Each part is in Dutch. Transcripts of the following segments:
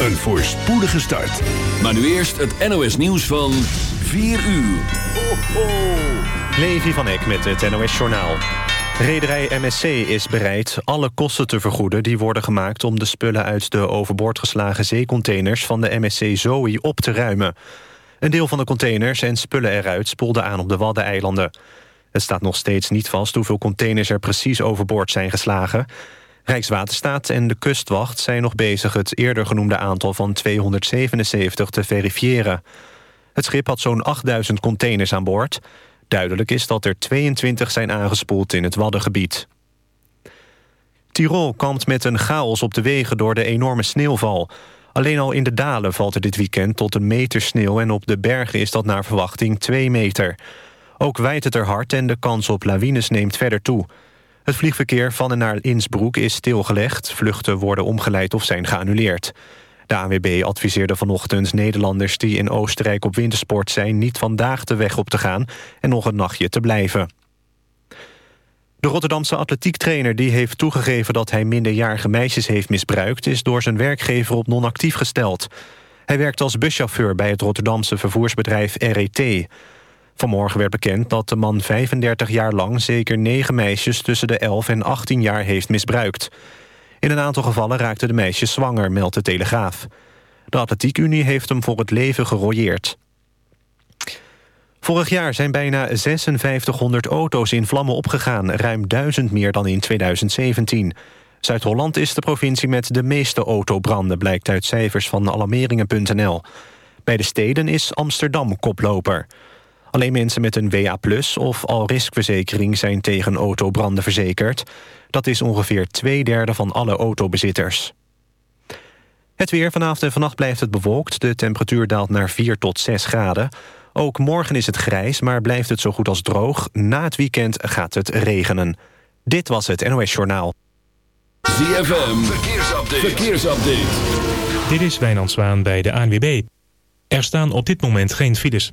een voorspoedige start. Maar nu eerst het NOS nieuws van 4 uur. Ho, ho. Levi van Eck met het NOS Journaal. Rederij MSC is bereid alle kosten te vergoeden... die worden gemaakt om de spullen uit de overboord geslagen zeecontainers... van de MSC Zoe op te ruimen. Een deel van de containers en spullen eruit spoelde aan op de Waddeneilanden. Het staat nog steeds niet vast hoeveel containers er precies overboord zijn geslagen. Rijkswaterstaat en de kustwacht zijn nog bezig... het eerder genoemde aantal van 277 te verifiëren. Het schip had zo'n 8000 containers aan boord. Duidelijk is dat er 22 zijn aangespoeld in het Waddengebied. Tirol kampt met een chaos op de wegen door de enorme sneeuwval. Alleen al in de dalen valt er dit weekend tot een meter sneeuw... en op de bergen is dat naar verwachting 2 meter. Ook wijt het er hard en de kans op lawines neemt verder toe. Het vliegverkeer van en naar Innsbruck is stilgelegd. Vluchten worden omgeleid of zijn geannuleerd. De ANWB adviseerde vanochtend Nederlanders die in Oostenrijk op wintersport zijn... niet vandaag de weg op te gaan en nog een nachtje te blijven. De Rotterdamse atletiektrainer die heeft toegegeven dat hij minderjarige meisjes heeft misbruikt... is door zijn werkgever op non-actief gesteld. Hij werkt als buschauffeur bij het Rotterdamse vervoersbedrijf RET. Vanmorgen werd bekend dat de man 35 jaar lang... zeker negen meisjes tussen de 11 en 18 jaar heeft misbruikt. In een aantal gevallen raakte de meisjes zwanger, meldt de Telegraaf. De Atletiekunie heeft hem voor het leven gerooieerd. Vorig jaar zijn bijna 5600 auto's in vlammen opgegaan... ruim duizend meer dan in 2017. Zuid-Holland is de provincie met de meeste autobranden... blijkt uit cijfers van alarmeringen.nl. Bij de steden is Amsterdam koploper. Alleen mensen met een WA Plus of al-riskverzekering... zijn tegen autobranden verzekerd. Dat is ongeveer twee derde van alle autobezitters. Het weer vanavond en vannacht blijft het bewolkt. De temperatuur daalt naar 4 tot 6 graden. Ook morgen is het grijs, maar blijft het zo goed als droog. Na het weekend gaat het regenen. Dit was het NOS Journaal. ZFM, verkeersupdate. verkeersupdate. Dit is Wijnand Zwaan bij de ANWB. Er staan op dit moment geen files.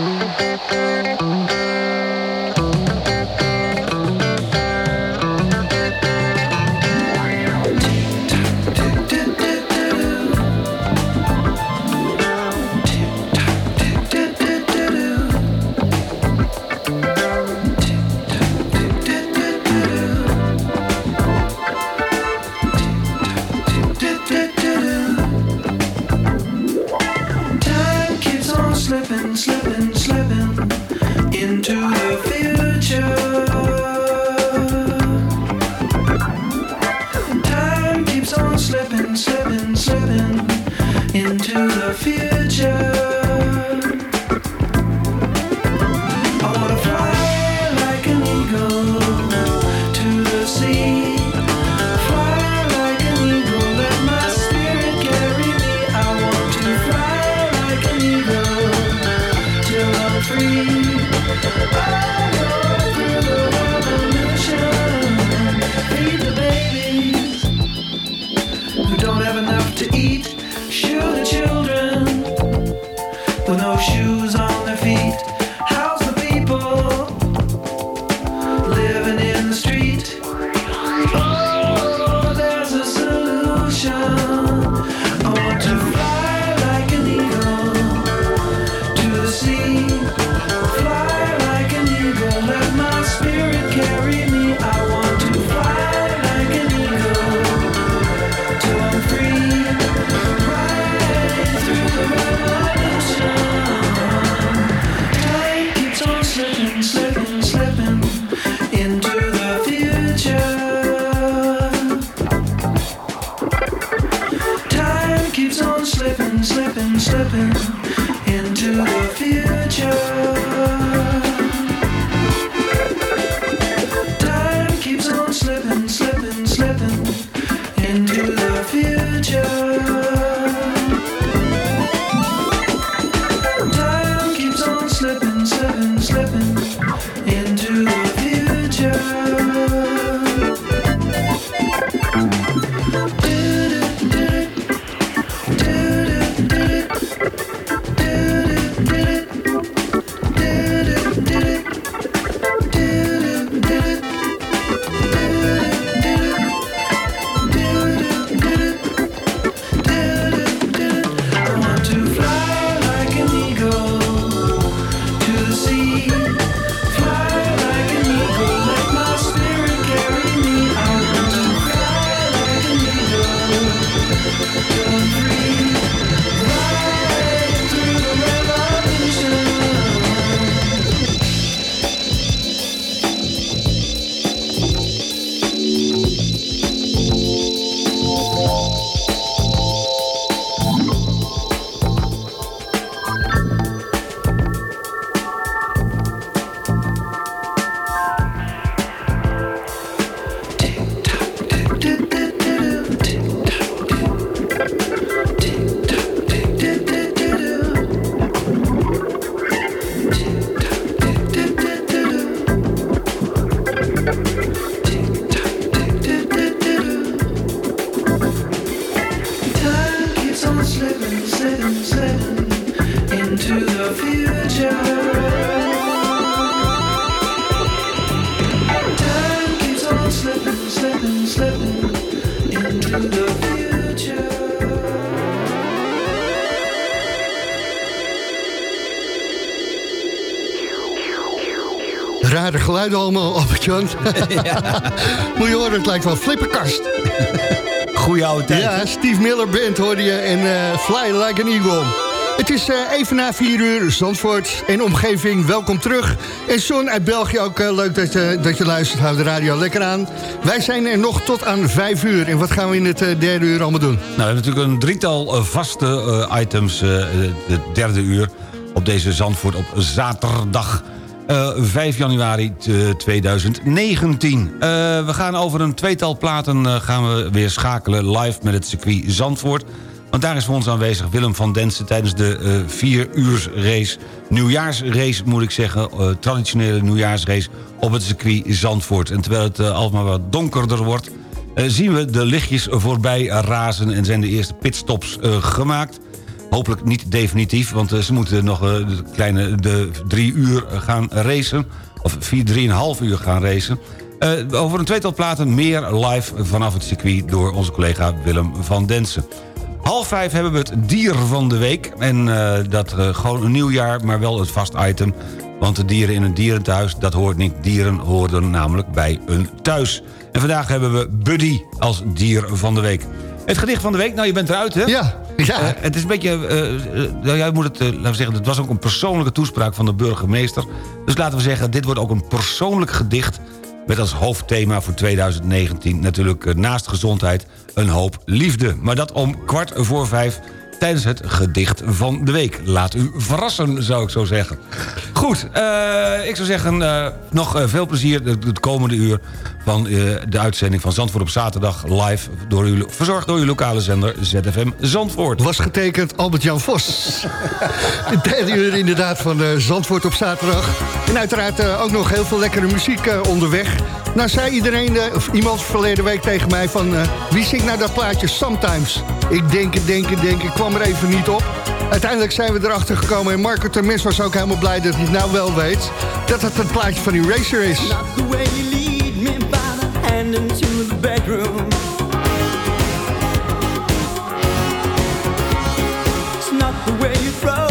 Time keeps Into the future. and Time keeps on slipping, slipping, slipping into the future. Geluiden allemaal, Albert-Jan. Moet je horen, het lijkt wel flipperkast. Goeie oude tijd. Ja, Steve Miller Band hoorde je en eh, Fly Like an Eagle. Het is eh, even na 4 uur, Zandvoort en omgeving, welkom terug. En John uit België, ook eh, leuk dat, je dat je luistert, houd de radio lekker aan. Wij zijn er nog tot aan 5 uur. En wat gaan we in het derde uur allemaal doen? Nou, we hebben natuurlijk een drietal vaste eh, items, eh, de derde uur... op deze Zandvoort op zaterdag 5 januari eh, 2019. Eh, we gaan over een tweetal platen eh, gaan we weer schakelen live met het circuit Zandvoort. Want daar is voor ons aanwezig Willem van Densen... tijdens de eh 4 uur race, nieuwjaarsrace moet ik zeggen... eh, traditionele nieuwjaarsrace op het circuit Zandvoort. En terwijl het uh, alsmaar wat donkerder wordt... eh, zien we de lichtjes voorbij razen en zijn de eerste pitstops eh, gemaakt... Hopelijk niet definitief, want eh, ze moeten nog eh, de kleine de drie uur gaan racen. Of vier, drieënhalf uur gaan racen. Eh, over een tweetal platen meer live vanaf het circuit... door onze collega Willem van Densen. Half vijf hebben we het dier van de week. En eh, dat eh, gewoon een nieuw jaar, maar wel het vast item. Want de dieren in een dierenthuis, dat hoort niet. Dieren horen namelijk bij een thuis. En vandaag hebben we Buddy als dier van de week. Het gedicht van de week, nou je bent eruit hè? Ja, ja. Eh, het is een beetje, eh, eh, nou, jij moet het, laten we zeggen, het was ook een persoonlijke toespraak van de burgemeester. Dus laten we zeggen, dit wordt ook een persoonlijk gedicht... met als hoofdthema voor 2019 natuurlijk naast gezondheid een hoop liefde. Maar dat om kwart voor vijf tijdens het gedicht van de week. Laat u verrassen, zou ik zo zeggen. Goed, eh, ik zou zeggen, eh, nog eh, veel plezier het komende uur... van de uitzending van Zandvoort op zaterdag live... Door uw, verzorgd door uw lokale zender ZFM Zandvoort. Was getekend Albert-Jan Vos. Het derde uur inderdaad van Zandvoort op zaterdag. En uiteraard ook nog heel veel lekkere muziek onderweg. Nou zei iedereen, eh, of iemand verleden week tegen mij van... eh, wie zingt nou dat plaatje Sometimes? Ik denk het, denk het, denk ik, kwam er even niet op. Uiteindelijk zijn we erachter gekomen en Marco Termes was ook helemaal blij dat hij het nou wel weet... dat het het plaatje van Eraser is. Not the way you lead the bedroom. It's not the way you throw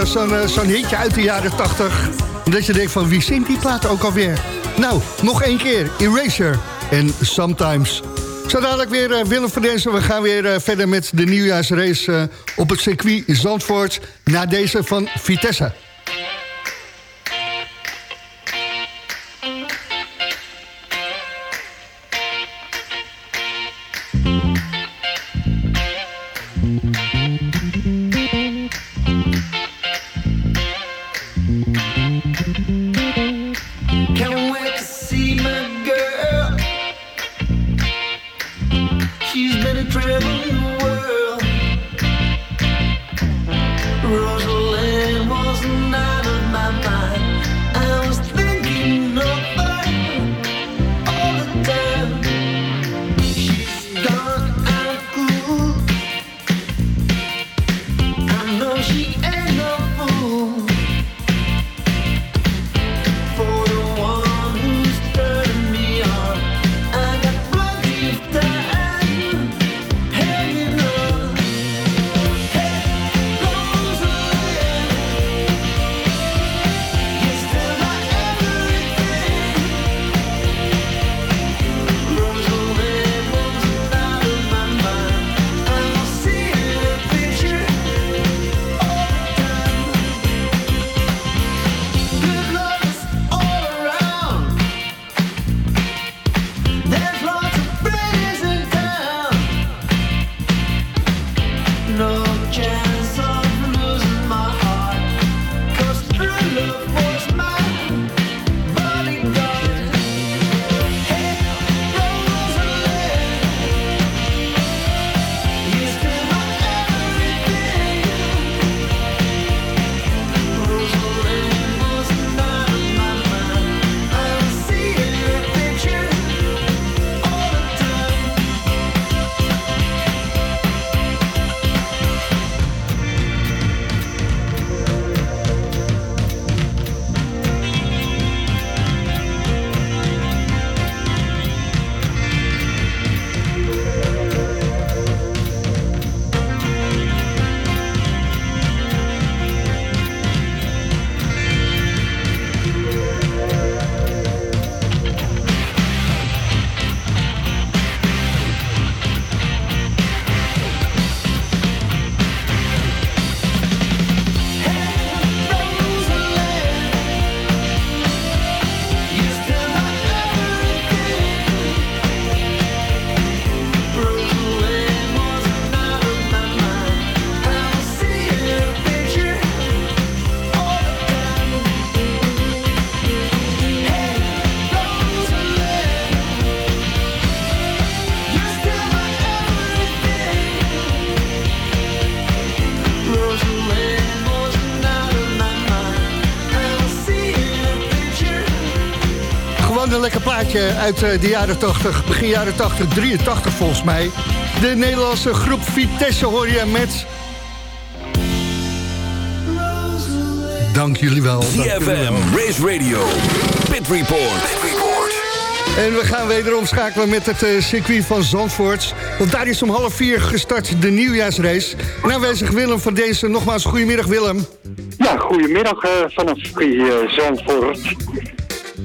eh, zo'n eh, zo'n hitje uit de jaren 80. Dat je denkt van wie zingt die plaat ook alweer? Nou, nog één keer. Eraser en Sometimes. Zo dadelijk weer eh, Willem van Densen. We gaan weer verder met de nieuwjaarsrace op het circuit Zandvoort. Na deze van Vitesse. Gewoon een lekker plaatje uit eh, de jaren 80, begin jaren 80, 83 volgens mij. De Nederlandse groep Vitesse hoor je met... Dank jullie wel. CFM, Race Radio, Pit Report. En we gaan wederom schakelen met het eh, circuit van Zandvoort. Want daar is om half vier gestart de nieuwjaarsrace. En aanwezig Willem van deze. Nogmaals, goedemiddag Willem. Ja, goedemiddag eh, vanaf uh, Zandvoort.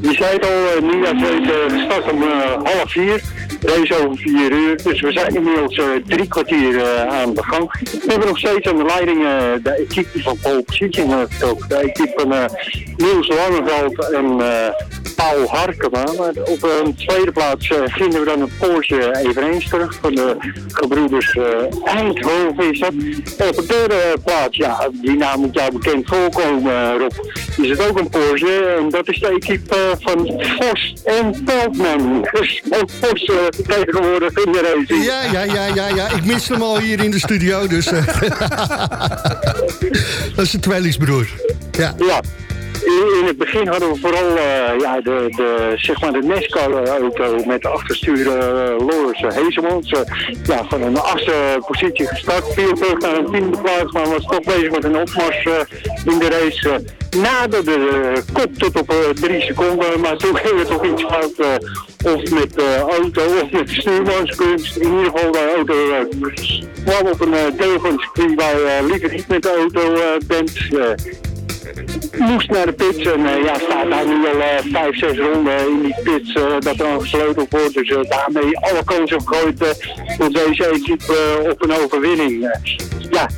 Je zei het al, uh, nieuwjaarsrace uh, gestart om eh, half vier. Race over vier uur. Dus we zijn inmiddels eh, drie kwartier eh, aan de gang. We hebben nog steeds aan de leiding eh, de equipe van uh, vertrokken. De equipe van eh, Niels Langeveld en eh, Paul Harkema. Op een tweede plaats eh, vinden we dan een Porsche eveneens terug van de gebroeders eh, Eindhoven is dat. En op de derde plaats, ja, die naam moet jou bekend voorkomen eh, Rob, is het ook een Porsche. En dat is de equipe van Vos en Peltman. Dus ook Vos tegenwoordig in de race. Ja, ja, ja, ja, ja. Ik mis hem al hier in de studio, dus... dat is een tweelingsbroer. Ja. Ja. In, in het begin hadden we vooral eh, ja, de, de, zeg maar de NASCAR-auto met de achterstuur uh, eh, ja, van een achtste positie gestart. Viel terug naar een tiende plaats, maar was toch bezig met een opmars eh, in de race. naderde de kop tot op drie seconden, maar toen ging het toch iets fout. of met de auto of met stuurmanskunst. In ieder geval de auto kwam op een deel van het waar liever niet met de auto bent. Eh, moest naar de pits en eh, ja, staat daar nu al eh, vijf, zes ronden in die pits eh, dat er gesleuteld wordt. Dus eh, daarmee alle kansen gegooid voor deze equipe eh, op een overwinning. Eh, ja,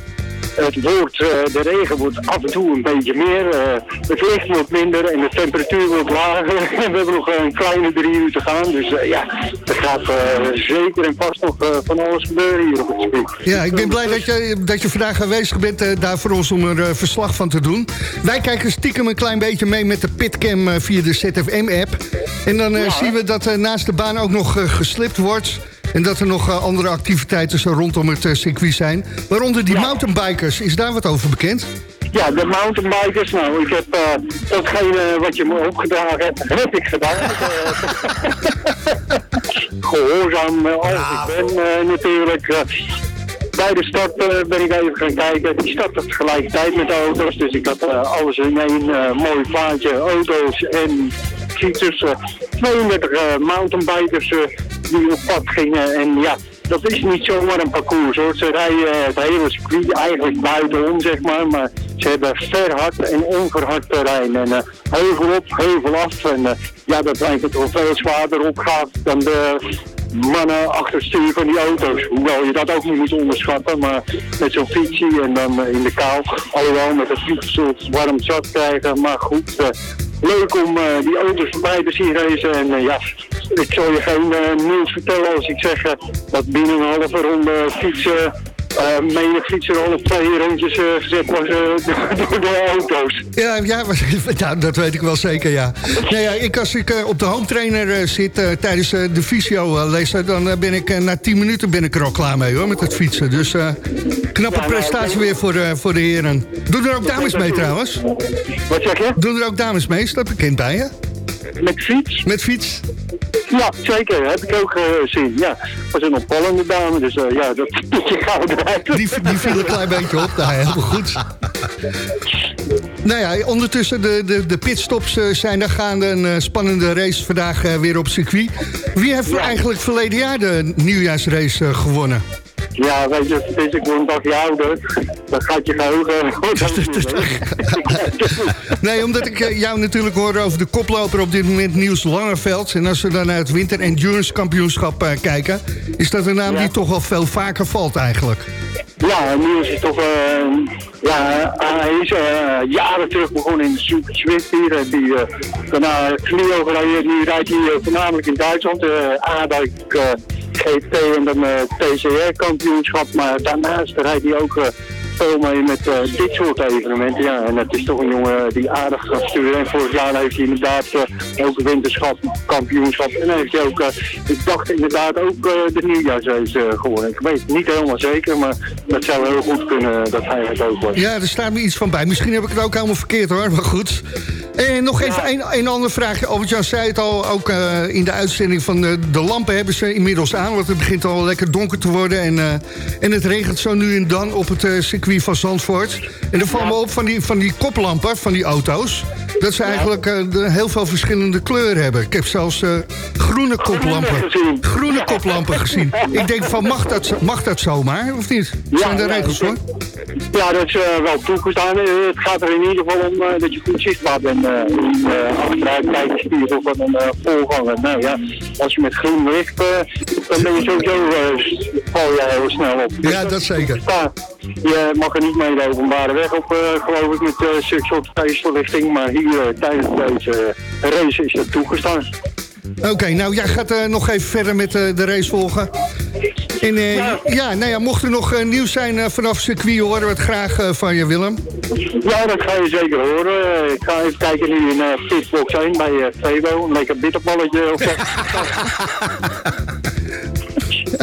het wordt, eh, de regen wordt af en toe een beetje meer, eh, het licht wordt minder en de temperatuur wordt lager. En we hebben nog een kleine drie uur te gaan, dus eh, ja, er gaat eh, zeker en vast nog eh, van alles gebeuren hier op het circuit. Ja, ik ben blij dat je, dat je vandaag aanwezig bent eh, daar voor ons om er eh, verslag van te doen. Wij kijken stiekem een klein beetje mee met de pitcam eh, via de ZFM-app. En dan eh, zien we dat naast de baan ook nog eh, geslipt wordt. En dat er nog eh, andere activiteiten zo rondom het eh, circuit zijn. Waaronder die mountainbikers. Is daar wat over bekend? Ja, de mountainbikers, nou, ik heb eh, datgene wat je me opgedragen hebt, heb ik gedaan. Eh, Gehoorzaam eh, als ik ben natuurlijk. bij de start ben ik even gaan kijken. Die startte tegelijkertijd met de auto's, dus ik had alles in één mooi plaatje. Auto's en fietsers. eh, 32 eh, mountainbikers eh, die op pad gingen. En ja, dat is niet zomaar een parcours hoor. Ze rijden eh, het hele circuit eigenlijk buitenom zeg maar. Maar ze hebben verhard en onverhard terrein. En eh, heuvel op, heuvel af. En ja, dat lijkt het wel veel zwaarder opgaat dan de mannen achter het stuur van die auto's. Hoewel je dat ook niet moet onderschatten. Maar met zo'n fietsie en dan in de kou. Alhoewel met het fiets warm zat krijgen. Maar goed, leuk om eh, die auto's voorbij te zien racen. En eh, ja, ik zal je geen eh, nieuws vertellen als ik zeg dat binnen een halve ronde fietsen eh menig fietser al op twee rondjes eh, gezet was eh, door, de auto's. Ja, ja, ja, dat weet ik wel zeker, ja. Nou ja ik, als ik op de home trainer zit tijdens de fysio lezen... dan ben ik na 10 minuten ben ik er al klaar mee, hoor, met het fietsen. Dus knappe Ja, maar- prestatie weer voor, voor de heren. Doen er ook dames mee, trouwens? Wat zeg je? Doen er ook dames mee? Is dat bekend bij je? Met fiets? Met fiets? Ja, zeker. Heb ik ook eh, gezien. Ja, was een opvallende dame, dus eh, ja, dat je gauw eruit. Die, die viel een klein beetje op. Nou, helemaal goed. Nou ja, ondertussen de, de, de pitstops eh, zijn er gaande. Een spannende race vandaag weer op circuit. Wie heeft eigenlijk verleden jaar de nieuwjaarsrace gewonnen? Ja, weet je, het is ik word een dagje ouder. Dan gaat je geheugen... Nee, omdat ik eh, jou natuurlijk hoor over de koploper op dit moment, Niels Langerveld. En als we dan naar het Winter Endurance Kampioenschap eh, kijken... is dat een naam Ja. die toch wel veel vaker valt eigenlijk. Ja, Niels is toch... eh, ja, hij is jaren terug begonnen in de Super Swift hier. En die, daarna Clio gereden. Nu rijdt hij voornamelijk in Duitsland. eh, GT en dan TCR-kampioenschap. Maar daarnaast rijdt hij ook... eh, veel mee met eh, dit soort evenementen. Ja, en het is toch een jongen die aardig kan sturen. En vorig jaar heeft hij inderdaad eh, ook een winterschap, kampioenschap. En heeft hij ook, eh, ik dacht inderdaad ook eh, de nieuwjaarsrace eh, gewonnen. Ik weet het niet helemaal zeker, maar dat zou heel goed kunnen dat hij het ook was. Ja, er staat me iets van bij. Misschien heb ik het ook helemaal verkeerd hoor, maar goed. En nog even een, een ander vraagje. Albert-Jan zei het al, ook eh, in de uitzending van de, de lampen hebben ze inmiddels aan. Want het begint al lekker donker te worden. En, eh, en het regent zo nu en dan op het eh, circuit van Zandvoort. En er valt me op van die, van die koplampen van die auto's... dat ze eigenlijk eh, de- heel veel verschillende kleuren hebben. Ik heb zelfs eh, groene koplampen. Groene koplampen gezien. Ik denk van, mag dat, mag dat zomaar, of niet? Zijn er ja, regels hoor? Ja, dat is eh, wel toegestaan. Het gaat er in ieder geval om dat je goed zichtbaar bent in uh, achteruit kijkspiegel van een voorganger. Nou ja, als je met groen ligt, eh, dan ben je sowieso val je heel snel op. Ja, dat zeker. Ja, mag er niet mee de openbare weg op, eh, geloof ik, met uh, zulke soort feestverlichting. Maar hier eh, tijdens deze race is dat toegestaan. Oké, nou jij gaat eh, nog even verder met eh, de race volgen. En eh, ja. nou ja, mocht er nog eh, nieuws zijn eh, vanaf circuit, horen we het graag eh, van je, Willem. Ja, dat ga je zeker horen. Eh, Ik ga even kijken nu in Pitbox 1 bij uh, Febo. Een lekker bitterballetje. Of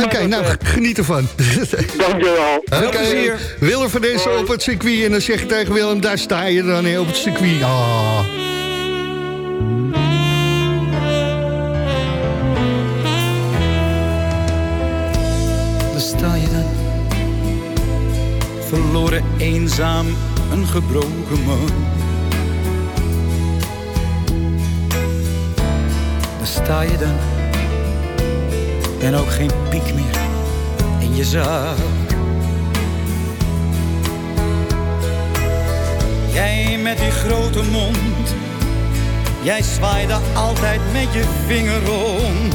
Oké, nou geniet ervan. Dankjewel. Oké, Willem van deze op het circuit. En dan zeg je tegen Willem, daar sta je dan hè, op het circuit. Oh. Daar sta je dan. Verloren, eenzaam, een gebroken man. Daar sta je dan. En ook geen piek meer in je zak. Jij met die grote mond. Jij zwaaide altijd met je vinger rond.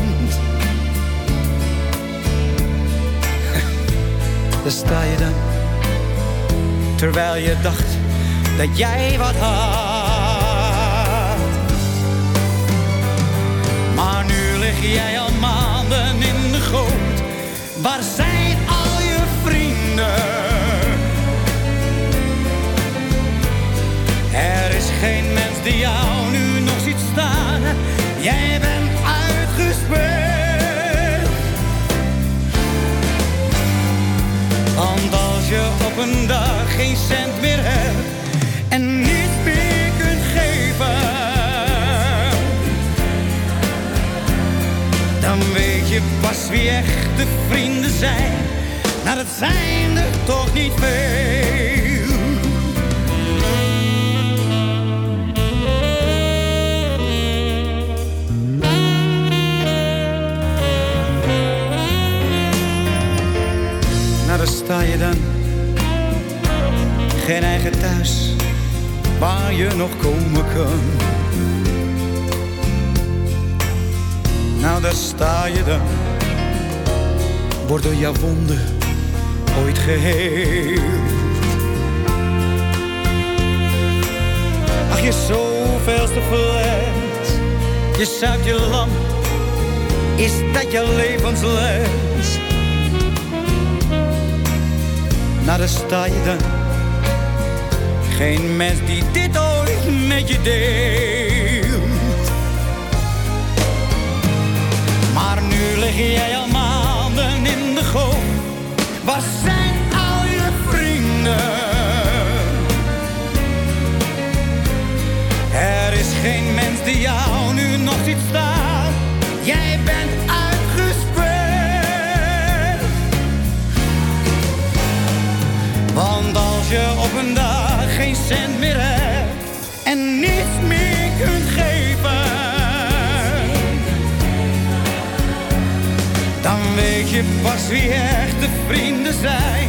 Daar sta je dan. Terwijl je dacht dat jij wat had. Maar nu lig jij al in de goot. Waar zijn al je vrienden? Er is geen mens die jou nu nog ziet staan. Jij bent uitgespeeld. Want als je op een dag geen cent meer hebt en niets meer kunt geven, dan weet je pas wie echte vrienden zijn. Nou, dat zijn er toch niet veel. Nou, daar sta je dan. Geen eigen thuis waar je nog komen kan. Nou, daar sta je dan. Door jouw wonden ooit geheel. Ach, je zoveelste fles. Je zuipt je lam. Is dat je levensles? daar sta je dan. Geen mens die dit ooit met je deelt. Lig jij al maanden in de goot. Waar zijn al je vrienden? Er is geen mens die jou nu nog ziet staan. Jij bent uitgespeeld. Want als je op een dag geen cent meer hebt en niets meer kunt geven, weet je pas wie echte vrienden zijn.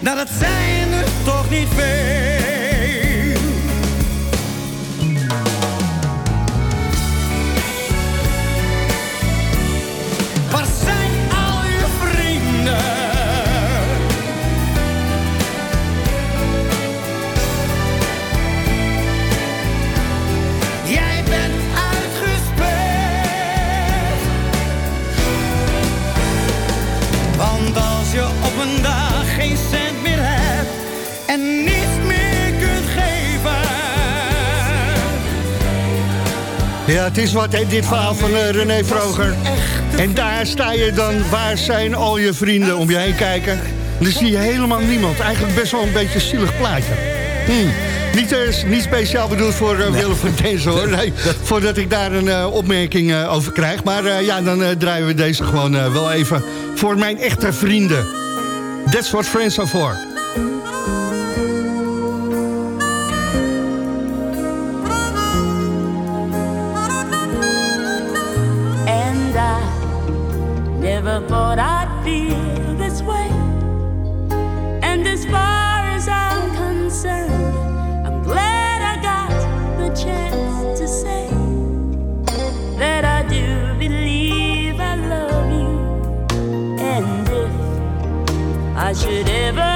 Dat het zijn er toch niet veel. Het is wat, hè, dit verhaal van eh, René Vroger. En daar sta je dan, waar zijn al je vrienden om je heen kijken? En dan zie je helemaal niemand. Eigenlijk best wel een beetje een zielig plaatje. Hm. Niet, eh, niet speciaal bedoeld voor eh, Willem van hoor. Nee, voordat ik daar een opmerking over krijg. Maar ja, dan draaien we deze gewoon wel even voor mijn echte vrienden. That's what friends are for. I should ever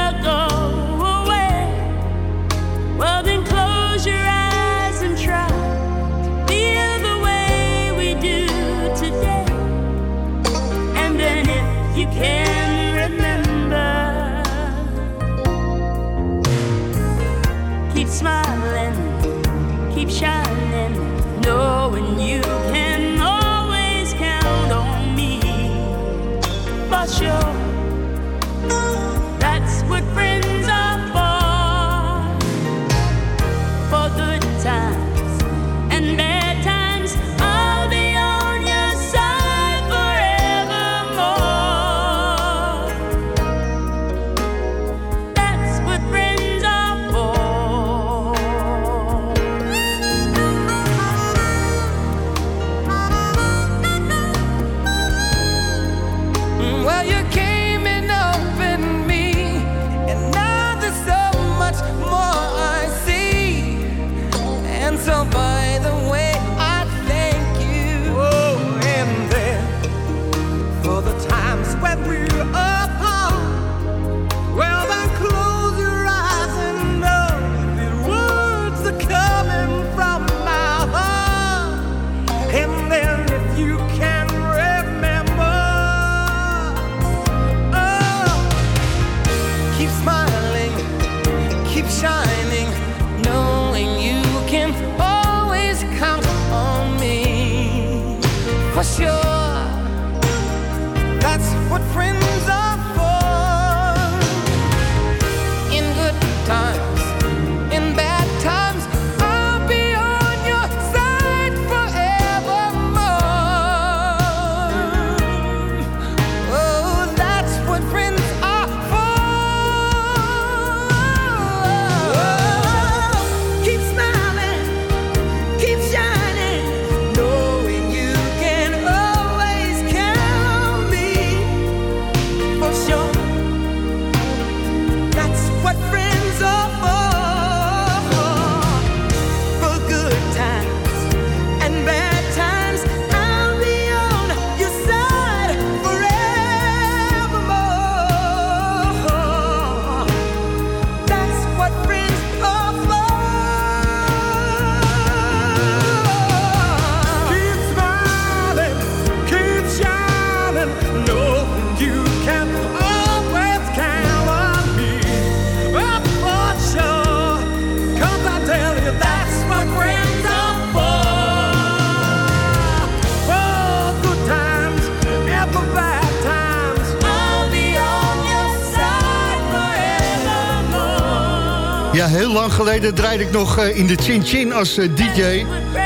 lang geleden draaide ik nog eh, in de Chin Chin als eh, DJ.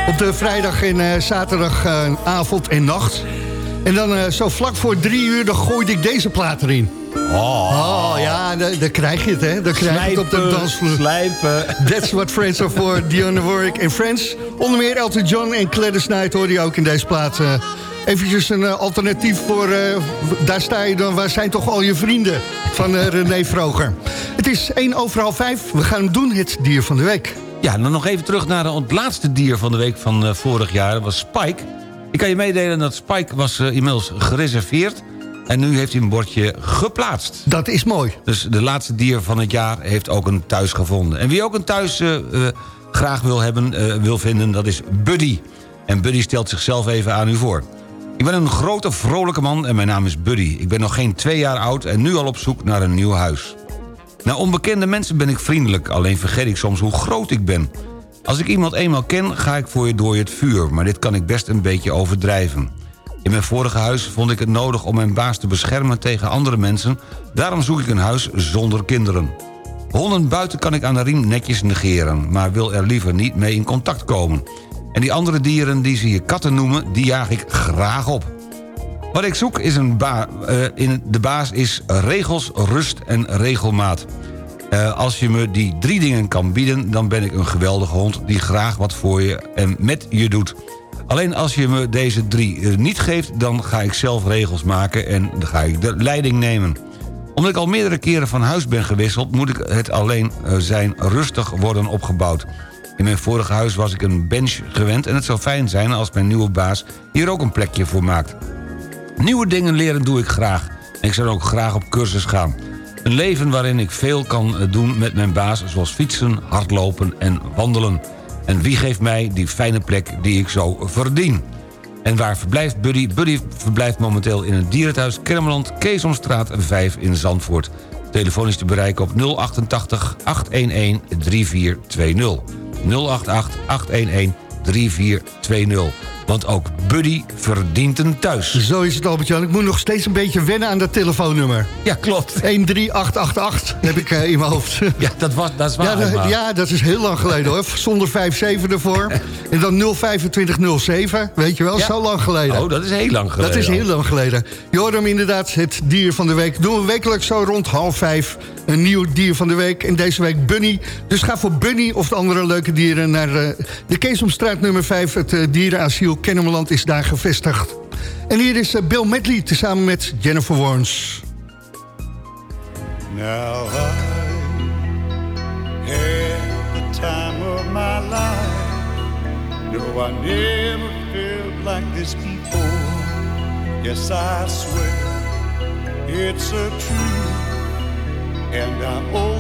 Op de vrijdag en eh, zaterdagavond en nacht. En dan zo vlak voor drie uur, dan gooide ik deze plaat erin. Oh, ja, dan, krijg je het, hè. Dan krijg je het op de dansvloer. Slijpen. That's what friends are for. Dionne Warwick en Friends. Onder meer Elton John en Gladys Knight hoor je ook in deze plaat. eh eventjes een alternatief voor... eh, daar sta je dan, waar zijn toch al je vrienden? Van René Vroger. Het is 1 over half 5. We gaan hem doen, het dier van de week. Ja, dan nog even terug naar het laatste dier van de week van eh, vorig jaar. Dat was Spike. Ik kan je meedelen dat Spike was eh, inmiddels gereserveerd... en nu heeft hij een bordje geplaatst. Dat is mooi. Dus de laatste dier van het jaar heeft ook een thuis gevonden. En wie ook een thuis eh, graag wil, hebben, wil vinden, dat is Buddy. En Buddy stelt zichzelf even aan u voor. Ik ben een grote, vrolijke man en mijn naam is Buddy. Ik ben nog geen twee jaar oud en nu al op zoek naar een nieuw huis. Naar onbekende mensen ben ik vriendelijk, alleen vergeet ik soms hoe groot ik ben. Als ik iemand eenmaal ken, ga ik voor je door het vuur... maar dit kan ik best een beetje overdrijven. In mijn vorige huis vond ik het nodig om mijn baas te beschermen tegen andere mensen... daarom zoek ik een huis zonder kinderen. Honden buiten kan ik aan de riem netjes negeren... maar wil er liever niet mee in contact komen. En die andere dieren die ze je katten noemen, die jaag ik graag op. Wat ik zoek is een ba eh, in de baas is regels, rust en regelmaat. Eh, als je me die drie dingen kan bieden... dan ben ik een geweldige hond die graag wat voor je en met je doet. Alleen als je me deze drie eh, niet geeft... dan ga ik zelf regels maken en dan ga ik de leiding nemen. Omdat ik al meerdere keren van huis ben gewisseld... moet ik het alleen eh, zijn rustig worden opgebouwd. In mijn vorige huis was ik een bench gewend... en het zou fijn zijn als mijn nieuwe baas hier ook een plekje voor maakt. Nieuwe dingen leren doe ik graag. En ik zou ook graag op cursus gaan. Een leven waarin ik veel kan eh, doen met mijn baas... zoals fietsen, hardlopen en wandelen. En wie geeft mij die fijne plek die ik zo verdien? En waar verblijft Buddy? Buddy verblijft momenteel in het dierenthuis Kermeland... Keesomstraat 5 in Zandvoort. Telefoon is te bereiken op 088 811 3420. 088 811 3420. Want ook Buddy verdient een thuis. Zo is het, Albert-Jan. Ik moet nog steeds een beetje wennen aan dat telefoonnummer. Ja, klopt. 13888 heb ik eh, in mijn hoofd. Ja, dat, was, dat is waar. Ja, dat, maar- ja, dat is heel lang geleden hoor. Zonder 57 ervoor. En dan 02507. Weet je wel, Ja. zo lang geleden. Oh, dat is heel lang geleden. Dat is heel lang geleden. Hem inderdaad, het dier van de week. Doen we wekelijks zo rond half vijf. Een nieuw dier van de week. En deze week Bunny. Dus ga voor Bunny of de andere leuke dieren... naar eh, de Keesomstraat nummer 5. Het eh, dierenasiel Kennemerland is daar gevestigd. En hier is eh, Bill Medley tezamen met Jennifer Warnes. Now I had the time of my life. No, I never felt like this before. Yes, I swear it's a truth, and I owe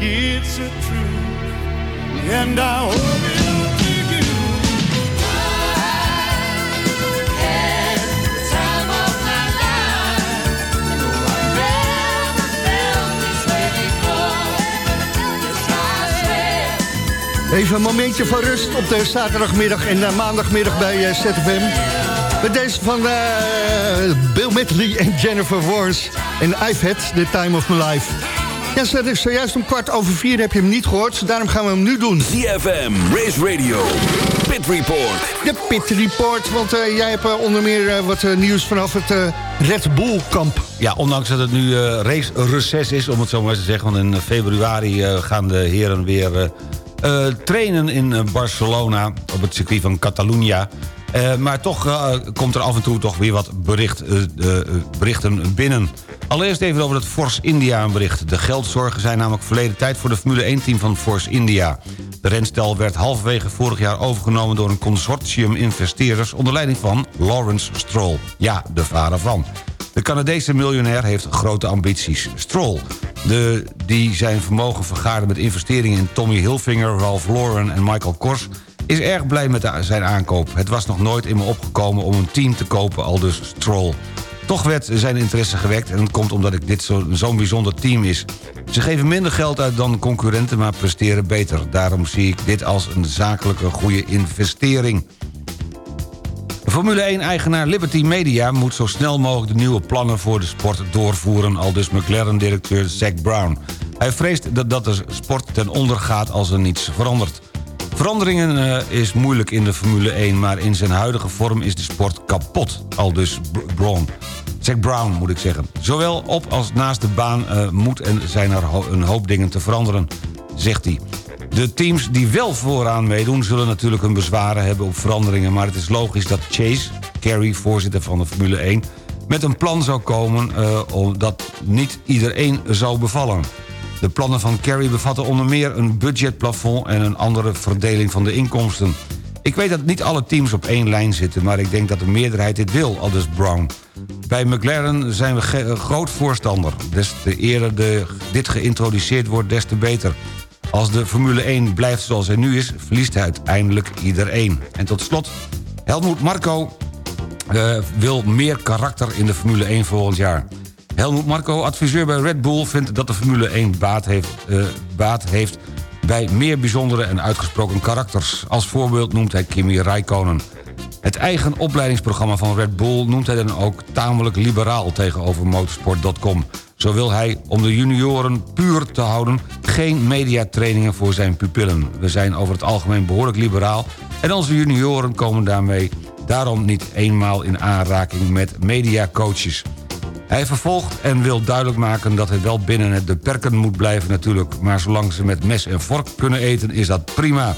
it's a truth, and I owe it. Even een momentje van rust op de zaterdagmiddag en eh, maandagmiddag bij eh, ZFM. Met deze van eh, Bill Medley en Jennifer Warnes. En I've had the time of my life. Ja, zo- dus zojuist om kwart over vier heb je hem niet gehoord. Daarom gaan we hem nu doen. ZFM, Race Radio, Pit Report. De Pit Report, want eh, jij hebt eh, onder meer eh, wat nieuws vanaf het Red Bull kamp. Ja, ondanks dat het nu eh race reces is, om het zo maar eens te zeggen... want in februari eh, gaan de heren weer trainen in Barcelona... op het circuit van Catalunya. Eh, maar toch eh, komt er af en toe toch weer wat bericht, berichten binnen. Allereerst even over het Force India een bericht. De geldzorgen zijn namelijk verleden tijd voor de Formule 1-team van Force India. De renstel werd halverwege vorig jaar overgenomen door een consortium investeerders... onder leiding van Lawrence Stroll. Ja, de vader van. De Canadese miljonair heeft grote ambities. Stroll, de, die zijn vermogen vergaarde met investeringen in Tommy Hilfiger... Ralph Lauren en Michael Kors... is erg blij met zijn aankoop. Het was nog nooit in me opgekomen om een team te kopen, al dus Stroll. Toch werd zijn interesse gewekt en het komt omdat dit zo- zo'n bijzonder team is. Ze geven minder geld uit dan concurrenten, maar presteren beter. Daarom zie ik dit als een zakelijke goede investering. Formule 1-eigenaar Liberty Media moet zo snel mogelijk de nieuwe plannen voor de sport doorvoeren, al dus McLaren-directeur Zack Brown. Hij vreest dat, dat de sport ten onder gaat als er niets verandert. Veranderingen eh, is moeilijk in de Formule 1, maar in zijn huidige vorm is de sport kapot, al dus Brown. Zack Brown moet ik zeggen. Zowel op als naast de baan eh, moet en zijn er een hoop dingen te veranderen, zegt hij. De teams die wel vooraan meedoen... zullen natuurlijk hun bezwaren hebben op veranderingen... maar het is logisch dat Chase, Carey, voorzitter van de Formule 1... met een plan zou komen om dat niet iedereen zou bevallen. De plannen van Carey bevatten onder meer een budgetplafond... en een andere verdeling van de inkomsten. Ik weet dat niet alle teams op één lijn zitten... maar ik denk dat de meerderheid dit wil, aldus Brown. Bij McLaren zijn we groot voorstander. Des te eerder de, dit geïntroduceerd wordt, des te beter. Als de Formule 1 blijft zoals hij nu is... verliest uiteindelijk iedereen. En tot slot, Helmoet Marco eh, wil meer karakter in de Formule 1 volgend jaar. Helmoet Marco, adviseur bij Red Bull... vindt dat de Formule 1 baat heeft, eh, baat heeft bij meer bijzondere en uitgesproken karakters. Als voorbeeld noemt hij Kimi Räikkönen. Het eigen opleidingsprogramma van Red Bull noemt hij dan ook tamelijk liberaal tegenover motorsport.com. Zo wil hij, om de junioren puur te houden, geen mediatrainingen voor zijn pupillen. We zijn over het algemeen behoorlijk liberaal en onze junioren komen daarmee daarom niet eenmaal in aanraking met mediacoaches. Hij vervolgt en wil duidelijk maken dat het wel binnen het de perken moet blijven natuurlijk... maar zolang ze met mes en vork kunnen eten is dat prima.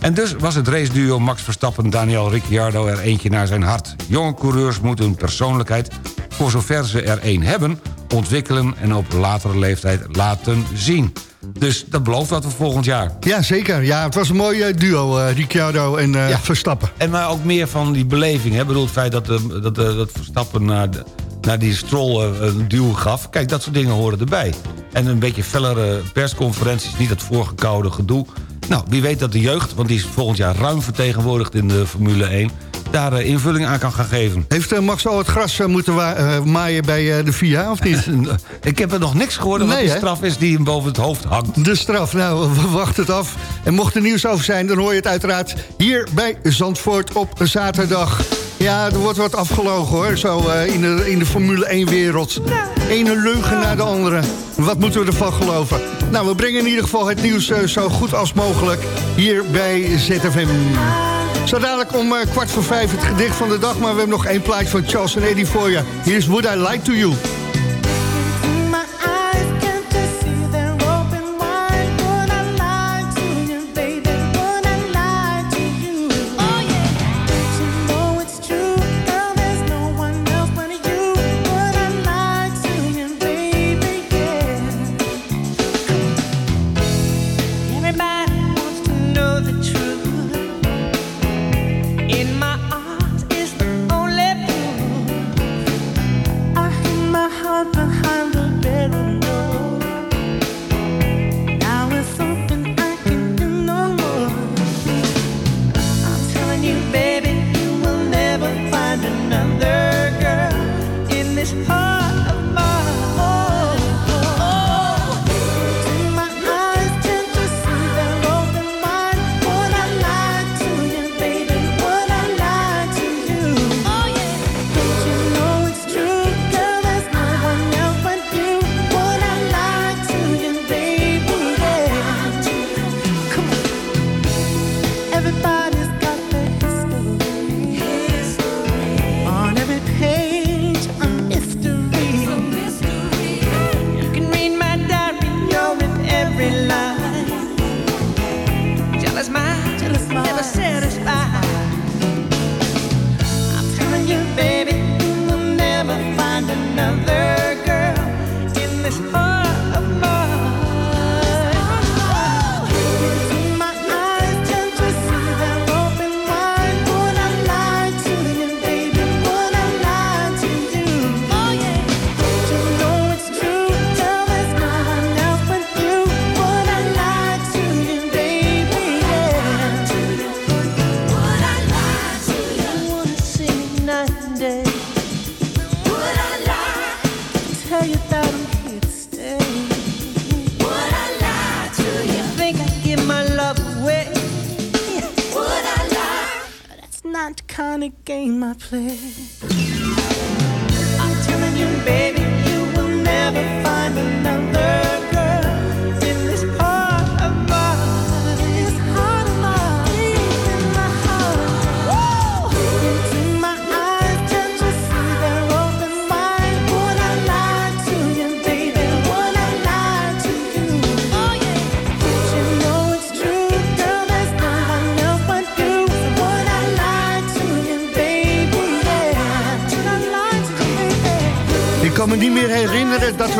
En dus was het raceduo Max Verstappen-Daniel Ricciardo er eentje naar zijn hart. Jonge coureurs moeten hun persoonlijkheid, voor zover ze er één hebben... ontwikkelen en op latere leeftijd laten zien. Dus dat belooft wat voor volgend jaar. Ja, zeker. Ja, het was een mooi eh, duo, eh, Ricciardo en eh, Verstappen. En maar ook meer van die beleving. Hè? Ik bedoel, het feit dat, eh, dat, dat Verstappen naar, de- naar die strol eh, een duw gaf. Kijk, dat soort dingen horen erbij. En een beetje fellere persconferenties, niet dat voorgekoude gedoe. Nou, wie weet dat de jeugd, want die is volgend jaar ruim vertegenwoordigd in de Formule 1... daar eh, invulling aan kan gaan geven. Heeft eh, Max al het gras moeten maaien bij de VIA, of niet? Ik heb er nog niks gehoord wat Nee, de hè? straf is die hem boven het hoofd hangt. De straf, nou, we wachten het af. En mocht er nieuws over zijn, dan hoor je het uiteraard hier bij Zandvoort op zaterdag. Ja, er wordt wat afgelogen hoor, zo eh, in, de, in de Formule 1-wereld. Ene leugen naar de andere. Wat moeten we ervan geloven? Nou, we brengen in ieder geval het nieuws eh, zo goed als mogelijk hier bij ZFM. Zo dadelijk om eh, kwart voor vijf het gedicht van de dag... maar we hebben nog één plaatje van Charles en Eddie voor je. Hier is Would I Lie To You.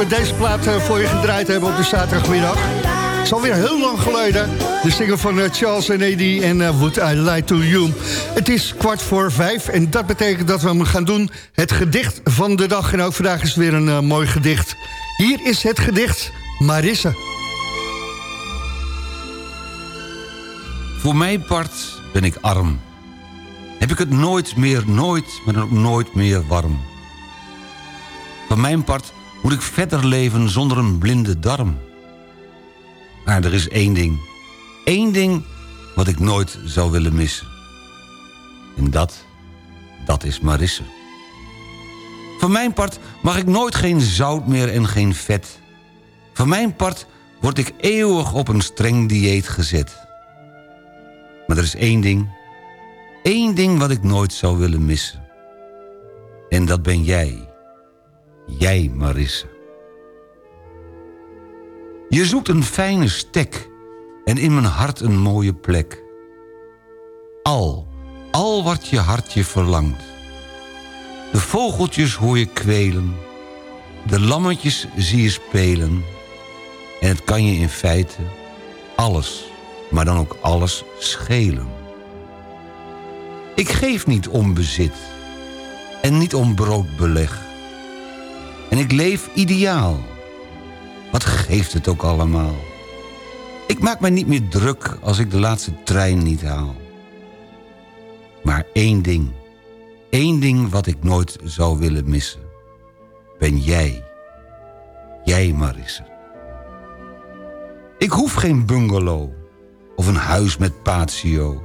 Deze plaat eh, voor je gedraaid hebben op de zaterdagmiddag. Het is alweer heel lang geleden. De single van eh, Charles en Eddie en eh, Would I Lie To You. Het is kwart voor vijf en dat betekent dat we hem gaan doen. Het gedicht van de dag. En ook vandaag is weer een mooi gedicht. Hier is het gedicht Marisse. Voor mijn part ben ik arm. Heb ik het nooit meer, nooit, maar ook nooit meer warm. Van mijn part moet ik verder leven zonder een blinde darm. Maar er is één ding. Eén ding wat ik nooit zou willen missen. En dat, dat is Marisse. Van mijn part mag ik nooit geen zout meer en geen vet. Van mijn part word ik eeuwig op een streng dieet gezet. Maar er is één ding. Één ding wat ik nooit zou willen missen. En dat ben jij. Jij, Marisse. Je zoekt een fijne stek en in mijn hart een mooie plek. Al, al wat je hartje verlangt. De vogeltjes hoor je kwelen. De lammetjes zie je spelen. En het kan je in feite alles, maar dan ook alles schelen. Ik geef niet om bezit en niet om broodbeleg. En ik leef ideaal. Wat geeft het ook allemaal? Ik maak mij niet meer druk als ik de laatste trein niet haal. Maar één ding, één ding wat ik nooit zou willen missen. Ben jij. Jij, Marisse. Ik hoef geen bungalow of een huis met patio.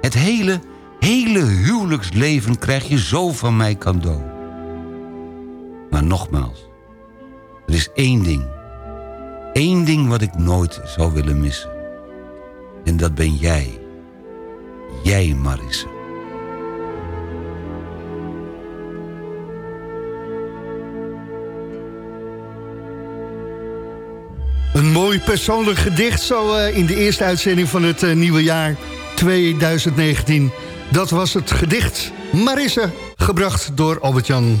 Het hele, hele huwelijksleven krijg je zo van mij cadeau. Maar nogmaals, er is één ding. Eén ding wat ik nooit zou willen missen. En dat ben jij. Jij, Marisse. Een mooi persoonlijk gedicht zo eh, in de eerste uitzending van het eh, nieuwe jaar 2019. Dat was het gedicht Marisse, gebracht door Albert-Jan.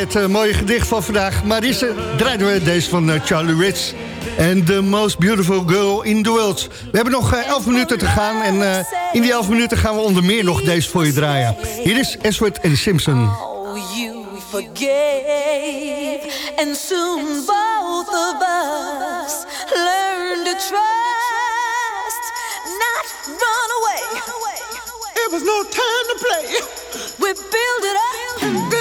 Het eh, mooie gedicht van vandaag, Marisse, draaiden we deze van eh, Charlie Ritz. En The Most Beautiful Girl in the World. We hebben nog eh, 11 minuten te gaan. En eh, in die 11 minuten gaan we onder meer nog deze voor je draaien. Hier is Ashford en Simpson. Oh, you forgave, and soon both of us learn to trust, not run away. It was no time to play. We build it up, and build it up,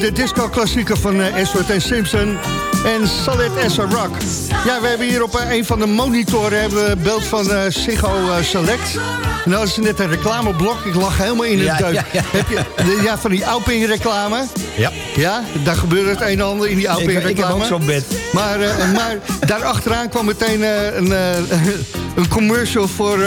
de disco-klassieker van eh, Ashford en Simpson en Solid as a Rock. Ja, we hebben hier op eh, een van de monitoren hebben we beeld van Ziggo eh, Select. En dat is net een reclameblok. Ik lag helemaal in het Ja, ja, ja. Heb je, de- ja, van die Alping-reclame. Ja. Ja, daar gebeurt het een en ander in die Ik, Alping-reclame. ik heb ook zo'n bed. Maar, eh, maar daarachteraan kwam meteen een, een commercial voor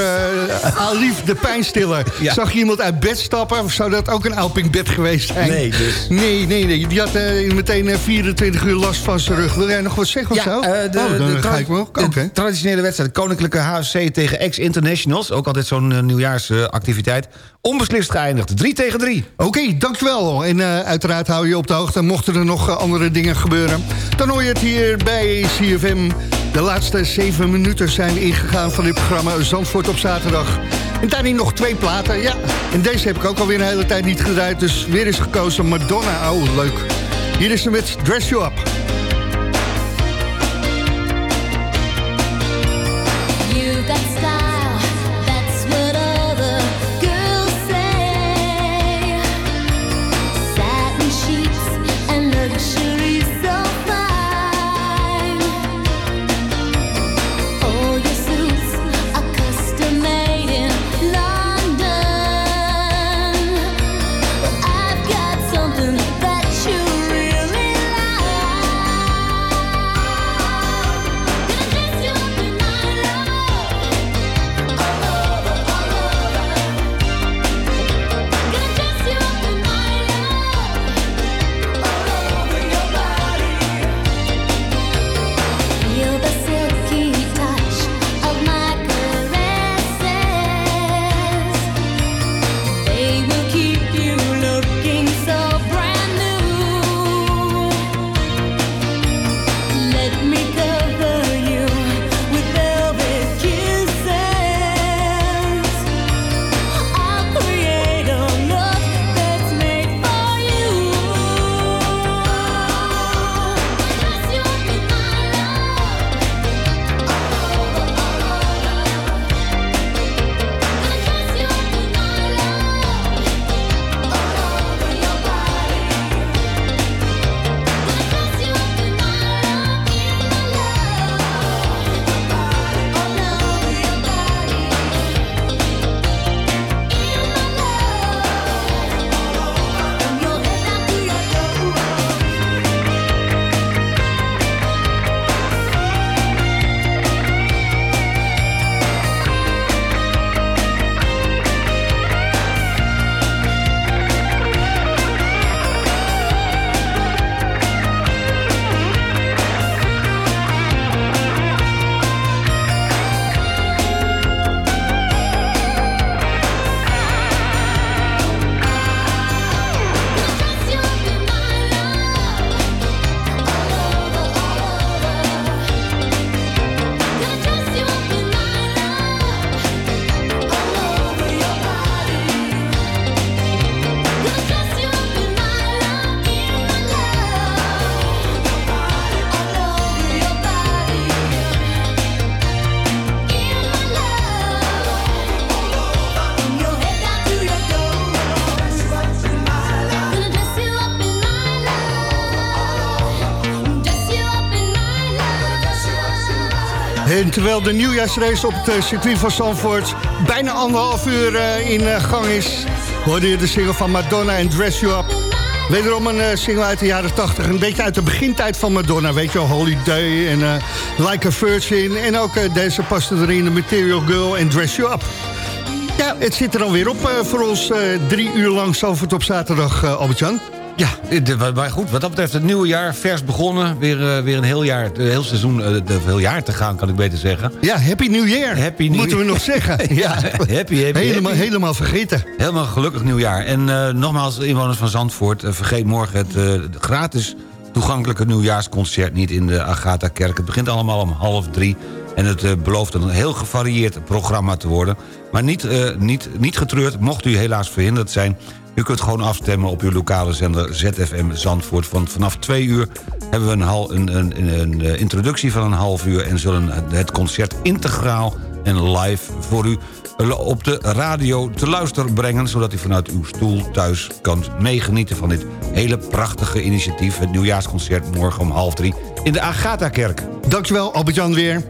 Alief de pijnstiller. Zag je iemand uit bed stappen? Of zou dat ook een Alping-bed geweest zijn? Nee, dus. Nee, nee, nee. Die had meteen eh, 24 uur last van zijn Wil jij nog wat zeggen of zo? eh, de, oh, dan de ga ik wel. de traditionele wedstrijd Koninklijke HFC tegen ex-internationals. Ook altijd zo'n eh, nieuwjaarsactiviteit. Onbeslist geëindigd. 3 tegen 3. Oké, dankjewel. En eh, uiteraard hou je op de hoogte. Mochten er nog andere dingen gebeuren... dan hoor je het hier bij CFM. De laatste zeven minuten zijn ingegaan van dit programma Zandvoort op zaterdag. En daarin nog twee platen. Ja, en deze heb ik ook alweer een hele tijd niet gedraaid. Dus weer is gekozen Madonna. Oh, leuk. Hier is ze met Dress You Up. Terwijl de nieuwjaarsrace op het eh, circuit van Zandvoort... bijna anderhalf uur eh, in eh, gang is... hoorde je de single van Madonna en Dress You Up. Wederom een single uit de jaren 80. Een beetje uit de begintijd van Madonna. Weet je Holiday en Like a Virgin. En ook deze paste erin, de Material Girl en Dress You Up. Ja, het zit er alweer op voor ons drie uur lang Zandvoort op zaterdag, Albert-Jan. Ja, maar goed, wat dat betreft het nieuwe jaar, vers begonnen. Weer, eh, weer een heel jaar, een heel seizoen, eh, de heel jaar te gaan, kan ik beter zeggen. Ja, Happy New Year, Happy New moeten we nog zeggen. Ja, happy, happy, helemaal, happy. helemaal vergeten. Helemaal gelukkig nieuwjaar. En eh, nogmaals, inwoners van Zandvoort, eh, vergeet morgen het eh, gratis toegankelijke nieuwjaarsconcert niet in de Agatha-kerk. Het begint allemaal om half drie. En het eh, belooft een heel gevarieerd programma te worden. Maar niet, eh, niet, niet getreurd, mocht u helaas verhinderd zijn... u kunt gewoon afstemmen op uw lokale zender ZFM Zandvoort. Want vanaf twee uur hebben we een, een, een, een, eh, introductie van een half uur... en zullen het concert integraal en live voor u op de radio te luisteren brengen... zodat u vanuit uw stoel thuis kan meegenieten van dit hele prachtige initiatief... het nieuwjaarsconcert morgen om half drie in de Agatha-kerk. Dankjewel, Albert-Jan weer.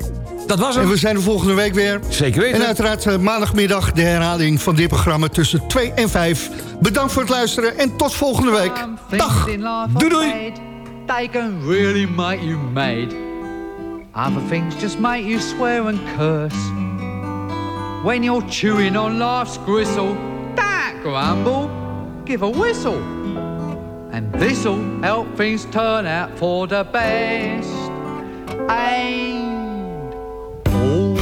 Dat was En hem. we zijn er volgende week weer. Zeker weten. En uiteraard eh, maandagmiddag de herhaling van dit programma tussen 2 en 5. Bedankt voor het luisteren en tot volgende week. Dag. Doei doei. They can really make you mad. Other things just make you swear and curse. When you're chewing on life's gristle, that grumble, give a whistle. And this'll help things turn out for the best. And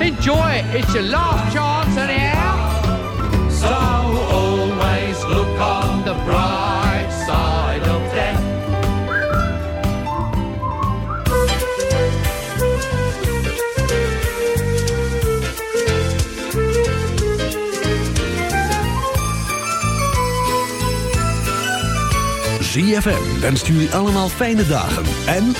Enjoy it, it's your last chance anyhow. So always look on the bright side of death. ZFM wenst jullie allemaal fijne dagen en